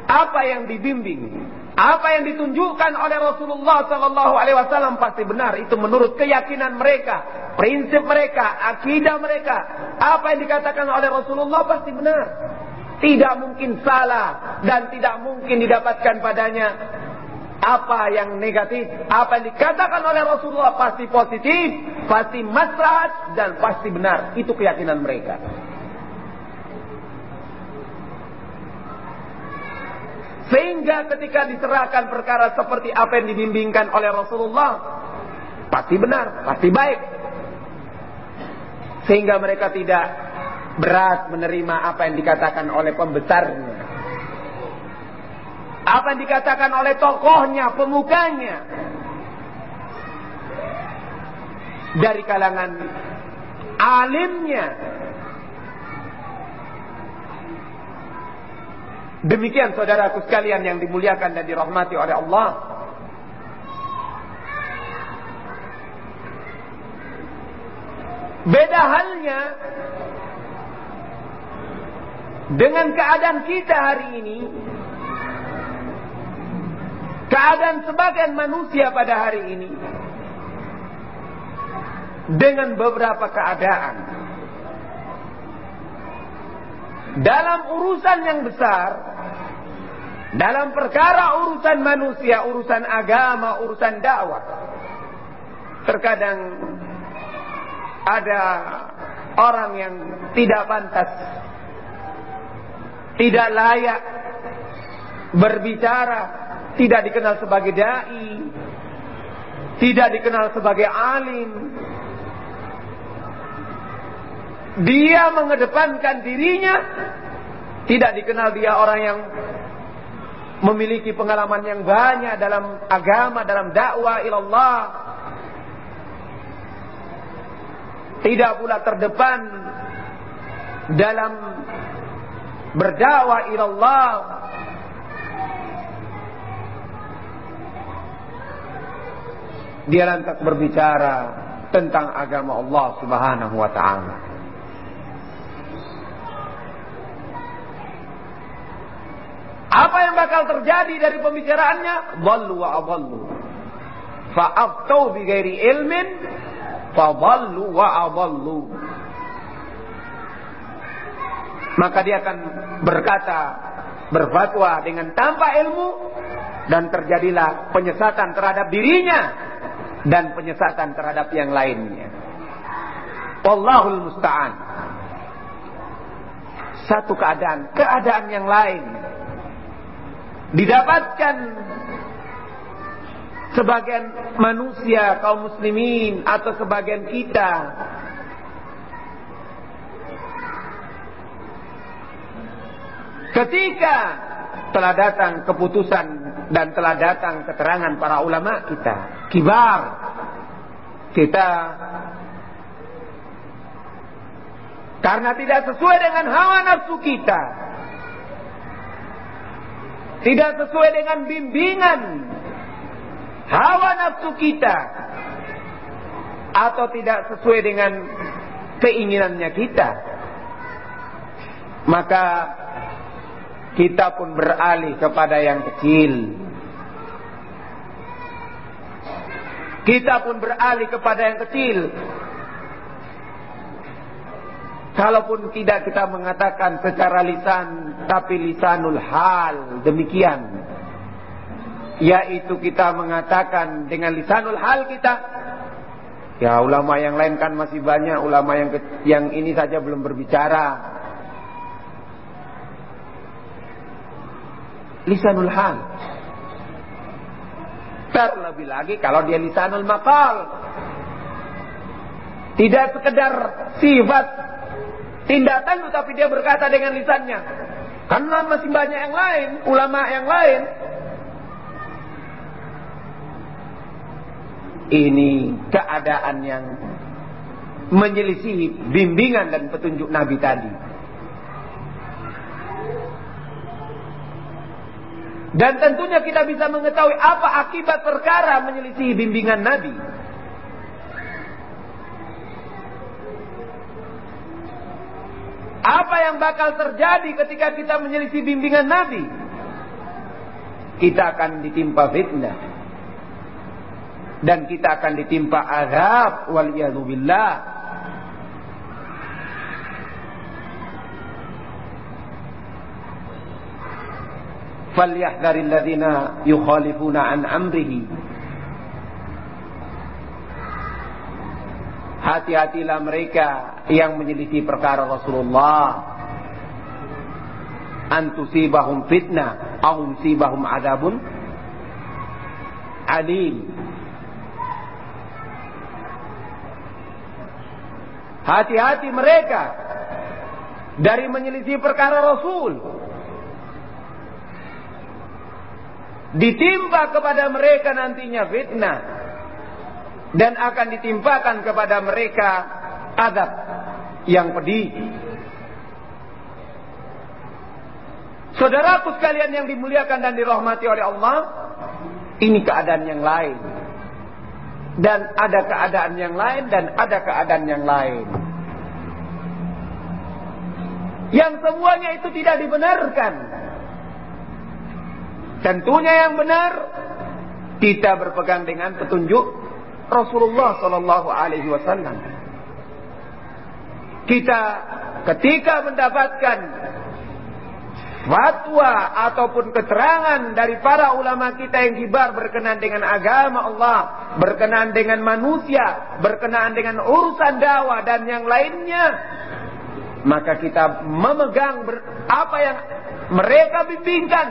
apa yang dibimbing apa yang ditunjukkan oleh Rasulullah Sallallahu Alaihi Wasallam pasti benar. Itu menurut keyakinan mereka, prinsip mereka, akidah mereka. Apa yang dikatakan oleh Rasulullah pasti benar. Tidak mungkin salah dan tidak mungkin didapatkan padanya apa yang negatif. Apa yang dikatakan oleh Rasulullah pasti positif, pasti maslahat dan pasti benar. Itu keyakinan mereka. Sehingga ketika diserahkan perkara seperti apa yang dibimbingkan oleh Rasulullah, pasti benar, pasti baik. Sehingga mereka tidak berat menerima apa yang dikatakan oleh pembesarnya. Apa yang dikatakan oleh tokohnya, pemukanya. Dari kalangan alimnya. Demikian saudaraku sekalian yang dimuliakan dan dirahmati oleh Allah. Beda halnya dengan keadaan kita hari ini. Keadaan sebagian manusia pada hari ini. Dengan beberapa keadaan. Dalam urusan yang besar. Dalam perkara urusan manusia, urusan agama, urusan dakwah. Terkadang ada orang yang tidak pantas, tidak layak berbicara, tidak dikenal sebagai dai, tidak dikenal sebagai alim. Dia mengedepankan dirinya, tidak dikenal dia orang yang memiliki pengalaman yang banyak dalam agama, dalam dakwah ilallah, tidak pula terdepan dalam berdakwah ilallah. Dia lantas berbicara tentang agama Allah Subhanahu wa taala Apa yang bakal terjadi dari pembicaraannya? Dhallu wa adallu. Fa'aftau bi ghairi ilmin fadallu wa adallu. Maka dia akan berkata, berfatwa dengan tanpa ilmu dan terjadilah penyesatan terhadap dirinya dan penyesatan terhadap yang lainnya. Wallahul musta'an. Satu keadaan, keadaan yang lain didapatkan sebagian manusia kaum muslimin atau sebagian kita. Ketika telah datang keputusan dan telah datang keterangan para ulama kita kibar kita karena tidak sesuai dengan hawa nafsu kita tidak sesuai dengan bimbingan hawa nafsu kita. Atau tidak sesuai dengan keinginannya kita. Maka kita pun beralih kepada yang kecil. Kita pun beralih kepada yang kecil Kalaupun tidak kita mengatakan secara lisan, tapi lisanul hal, demikian. Yaitu kita mengatakan dengan lisanul hal kita ya ulama yang lain kan masih banyak ulama yang yang ini saja belum berbicara. Lisanul hal. Terlebih lagi kalau dia lisanul maqal. Tidak sekedar sifat tindakan tetapi dia berkata dengan lisannya karena masih banyak yang lain ulama yang lain ini keadaan yang menyelisihi bimbingan dan petunjuk Nabi tadi. Dan tentunya kita bisa mengetahui apa akibat perkara menyelisihi bimbingan Nabi. Apa yang bakal terjadi ketika kita menyelisih bimbingan Nabi? Kita akan ditimpa fitnah. Dan kita akan ditimpa azab wal billah. Falyahdharil yukhalifuna an amrihi hati-hatilah mereka yang menyelisih perkara Rasulullah. Antusibahum fitnah au musibahum adabun alim. Hati-hati mereka dari menyelisih perkara Rasul. Ditimpa kepada mereka nantinya fitnah dan akan ditimpakan kepada mereka adab yang pedih. Saudaraku sekalian yang dimuliakan dan dirahmati oleh Allah, ini keadaan yang lain. Dan ada keadaan yang lain dan ada keadaan yang lain. Yang semuanya itu tidak dibenarkan. Tentunya yang benar kita berpegang dengan petunjuk Rasulullah Sallallahu Alaihi Wasallam. Kita ketika mendapatkan fatwa ataupun keterangan dari para ulama kita yang kibar berkenaan dengan agama Allah, berkenaan dengan manusia, berkenaan dengan urusan dakwah dan yang lainnya, maka kita memegang apa yang mereka bimbingkan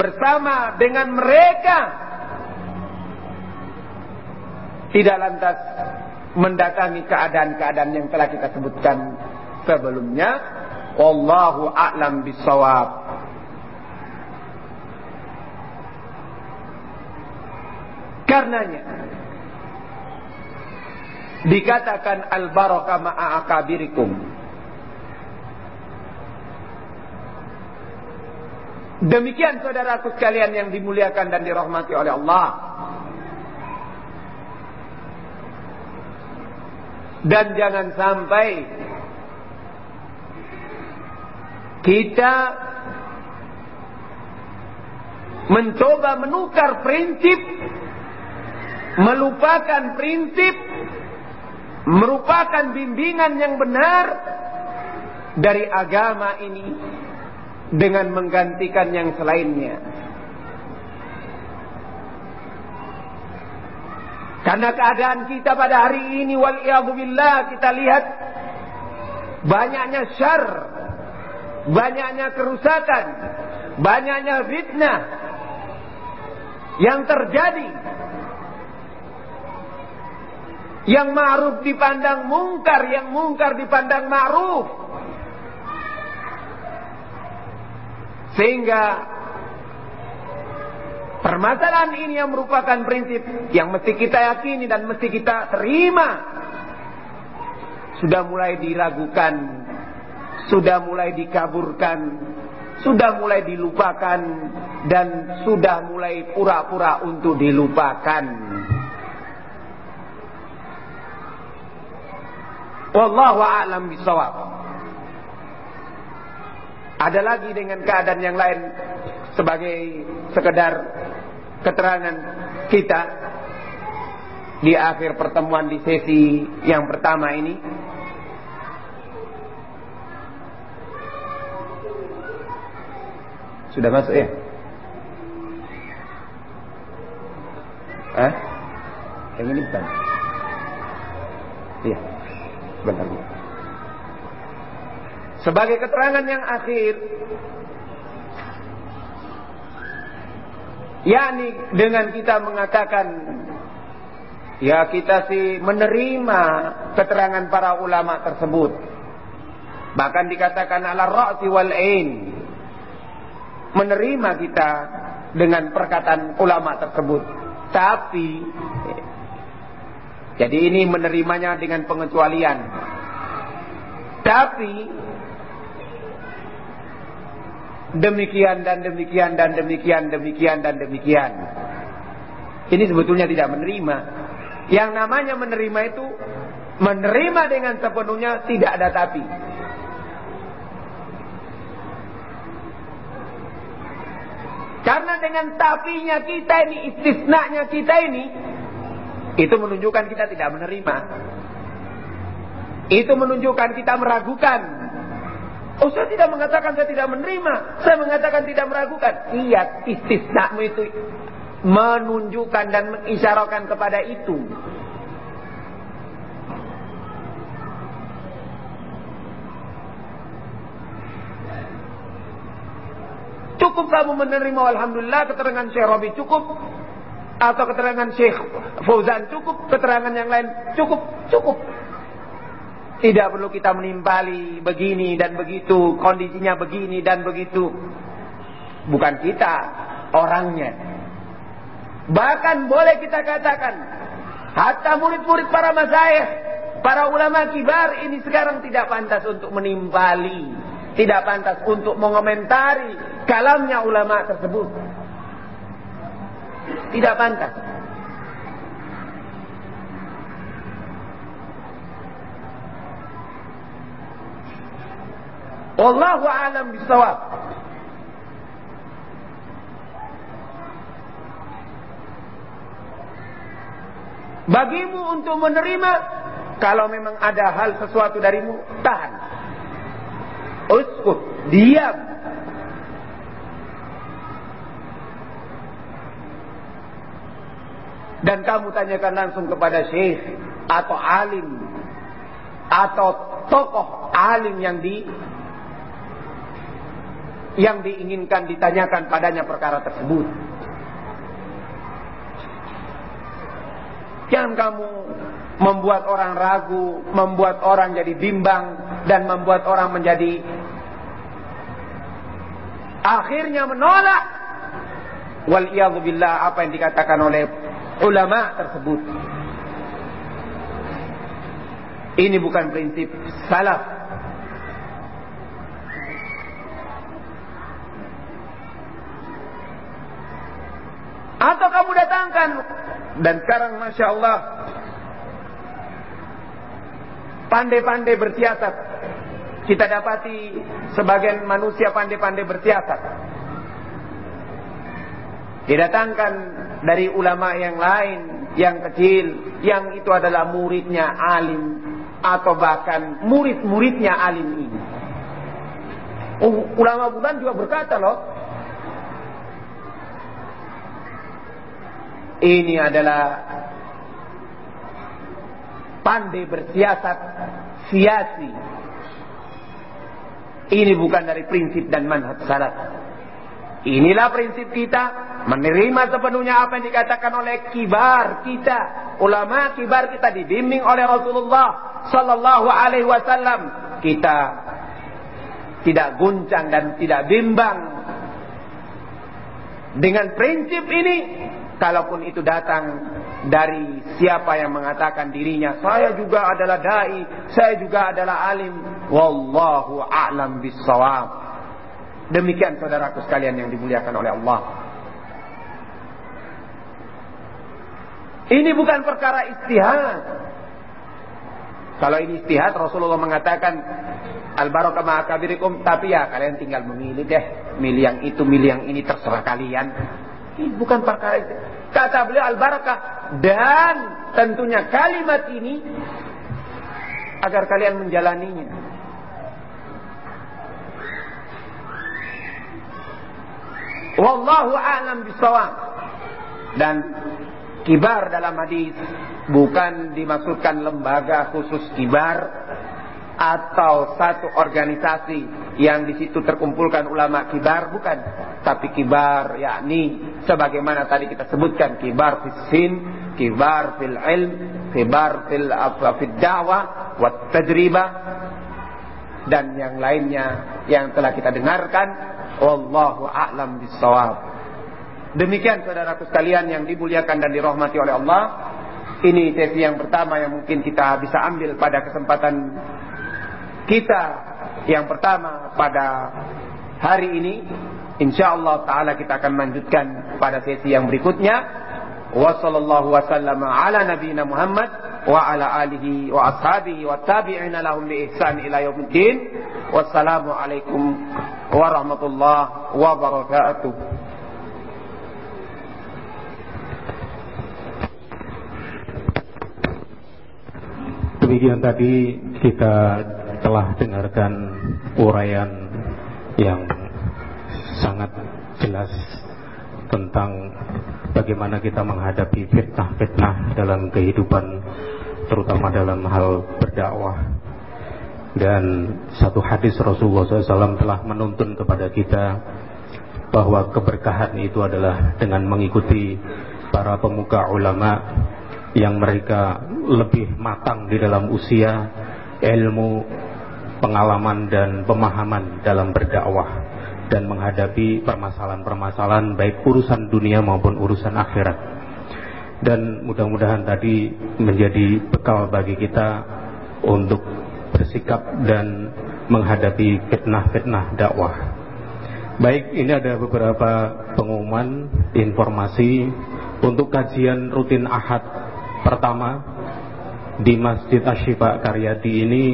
bersama dengan mereka tidak lantas mendatangi keadaan-keadaan yang telah kita sebutkan sebelumnya. Wallahu a'lam bisawab karenanya dikatakan al barakah ma'a akabirikum. Demikian saudaraku sekalian yang dimuliakan dan dirahmati oleh Allah. Dan jangan sampai kita mencoba menukar prinsip, melupakan prinsip, merupakan bimbingan yang benar dari agama ini dengan menggantikan yang selainnya. Karena keadaan kita pada hari ini wal billah kita lihat banyaknya syar, banyaknya kerusakan, banyaknya fitnah yang terjadi. Yang ma'ruf dipandang mungkar, yang mungkar dipandang ma'ruf. Sehingga permasalahan ini yang merupakan prinsip yang mesti kita yakini dan mesti kita terima. Sudah mulai diragukan, sudah mulai dikaburkan, sudah mulai dilupakan dan sudah mulai pura-pura untuk dilupakan. Wallahu a'lam bishawab. Ada lagi dengan keadaan yang lain sebagai sekedar keterangan kita di akhir pertemuan di sesi yang pertama ini. Sudah masuk ya? Eh? Yang ini bukan? Iya. Sebentar sebagai keterangan yang akhir. Yakni dengan kita mengatakan ya kita sih menerima keterangan para ulama tersebut. Bahkan dikatakan ala ra'si wal ain. Menerima kita dengan perkataan ulama tersebut. Tapi jadi ini menerimanya dengan pengecualian. Tapi demikian dan demikian dan demikian demikian dan demikian. Ini sebetulnya tidak menerima. Yang namanya menerima itu menerima dengan sepenuhnya tidak ada tapi. Karena dengan tapinya kita ini, istisnanya kita ini, itu menunjukkan kita tidak menerima. Itu menunjukkan kita meragukan Oh saya tidak mengatakan saya tidak menerima. Saya mengatakan tidak meragukan. Iya istisnamu itu menunjukkan dan mengisyaratkan kepada itu. Cukup kamu menerima Alhamdulillah keterangan Syekh Robi cukup. Atau keterangan Syekh Fauzan cukup. Keterangan yang lain cukup. Cukup. Tidak perlu kita menimpali begini dan begitu, kondisinya begini dan begitu. Bukan kita, orangnya. Bahkan boleh kita katakan, hatta murid-murid para masyayikh, para ulama kibar ini sekarang tidak pantas untuk menimpali, tidak pantas untuk mengomentari kalamnya ulama tersebut. Tidak pantas. Wallahu alam bisawab. Bagimu untuk menerima kalau memang ada hal sesuatu darimu, tahan. Uskut, diam. Dan kamu tanyakan langsung kepada syekh atau alim atau tokoh alim yang di yang diinginkan ditanyakan padanya perkara tersebut. Jangan kamu membuat orang ragu, membuat orang jadi bimbang, dan membuat orang menjadi akhirnya menolak wal billah apa yang dikatakan oleh ulama tersebut. Ini bukan prinsip salaf Atau kamu datangkan. Dan sekarang Masya Allah. Pandai-pandai bersiasat. Kita dapati sebagian manusia pandai-pandai bersiasat. Didatangkan dari ulama yang lain, yang kecil, yang itu adalah muridnya alim. Atau bahkan murid-muridnya alim ini. Oh, ulama bulan juga berkata loh, Ini adalah pandai bersiasat siasi. Ini bukan dari prinsip dan manhaj salaf. Inilah prinsip kita menerima sepenuhnya apa yang dikatakan oleh kibar kita, ulama kibar kita dibimbing oleh Rasulullah sallallahu alaihi wasallam. Kita tidak guncang dan tidak bimbang dengan prinsip ini Kalaupun itu datang dari siapa yang mengatakan dirinya, saya juga adalah dai, saya juga adalah alim. Wallahu a'lam bissawab. Demikian saudaraku sekalian yang dimuliakan oleh Allah. Ini bukan perkara istihad. Kalau ini istihad Rasulullah mengatakan al barakah ma'akabirikum tapi ya kalian tinggal memilih deh, milih yang itu, milih yang ini terserah kalian. Ini bukan perkara itu. Kata beliau al-barakah. Dan tentunya kalimat ini agar kalian menjalaninya. Wallahu a'lam bisawab. Dan kibar dalam hadis bukan dimaksudkan lembaga khusus kibar atau satu organisasi yang di situ terkumpulkan ulama kibar bukan. Tapi kibar yakni sebagaimana tadi kita sebutkan kibar fil sin kibar fil ilm kibar fil fil da'wah wa tajriba dan yang lainnya yang telah kita dengarkan. Wallahu a'lam bissawab. Demikian saudaraku sekalian yang dimuliakan dan dirahmati oleh Allah. Ini sesi yang pertama yang mungkin kita bisa ambil pada kesempatan kita yang pertama pada hari ini insyaallah taala kita akan lanjutkan pada sesi yang berikutnya. Wa sallallahu wasallam ala nabiyina Muhammad wa ala alihi wa ashabihi wa tabi'ina lahum bi ihsan ila yaumiddin. Wassalamu alaikum warahmatullahi wabarakatuh. Demikian tadi kita telah dengarkan uraian yang sangat jelas tentang bagaimana kita menghadapi fitnah-fitnah dalam kehidupan terutama dalam hal berdakwah. Dan satu hadis Rasulullah SAW telah menuntun kepada kita bahwa keberkahan itu adalah dengan mengikuti para pemuka ulama yang mereka lebih matang di dalam usia ilmu, pengalaman dan pemahaman dalam berdakwah dan menghadapi permasalahan-permasalahan baik urusan dunia maupun urusan akhirat. Dan mudah-mudahan tadi menjadi bekal bagi kita untuk bersikap dan menghadapi fitnah-fitnah dakwah. Baik, ini ada beberapa pengumuman informasi untuk kajian rutin Ahad pertama di Masjid Ashifa Karyadi ini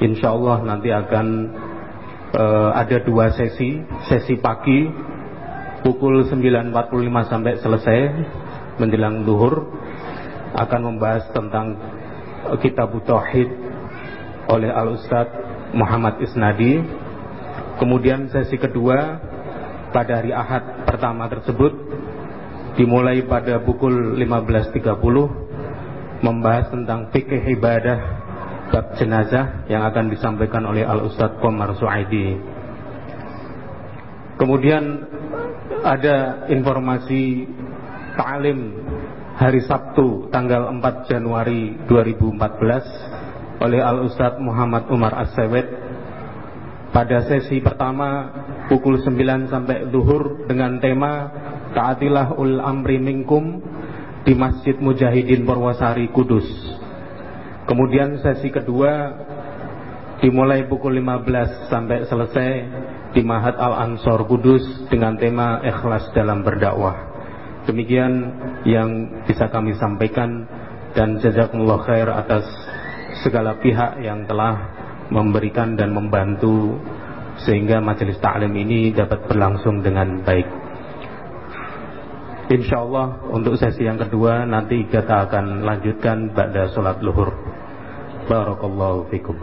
insya Allah nanti akan uh, ada dua sesi. Sesi pagi pukul 9.45 sampai selesai menjelang duhur akan membahas tentang kitab Tauhid oleh Al Ustadz Muhammad Isnadi. Kemudian sesi kedua pada hari Ahad pertama tersebut dimulai pada pukul 15.30 membahas tentang fikih ibadah bab jenazah yang akan disampaikan oleh Al Ustadz Komar Suaidi. Kemudian ada informasi ta'lim hari Sabtu tanggal 4 Januari 2014 oleh Al Ustadz Muhammad Umar As-Sewet pada sesi pertama pukul 9 sampai zuhur dengan tema Ta'atilah ul amri minkum di Masjid Mujahidin Purwosari Kudus. Kemudian sesi kedua dimulai pukul 15 sampai selesai di Mahat Al-Ansor Kudus dengan tema ikhlas dalam berdakwah. Demikian yang bisa kami sampaikan dan jazakumullah khair atas segala pihak yang telah memberikan dan membantu sehingga majelis taklim ini dapat berlangsung dengan baik. Insya Allah untuk sesi yang kedua nanti kita akan lanjutkan pada sholat luhur. بارك الله فيكم.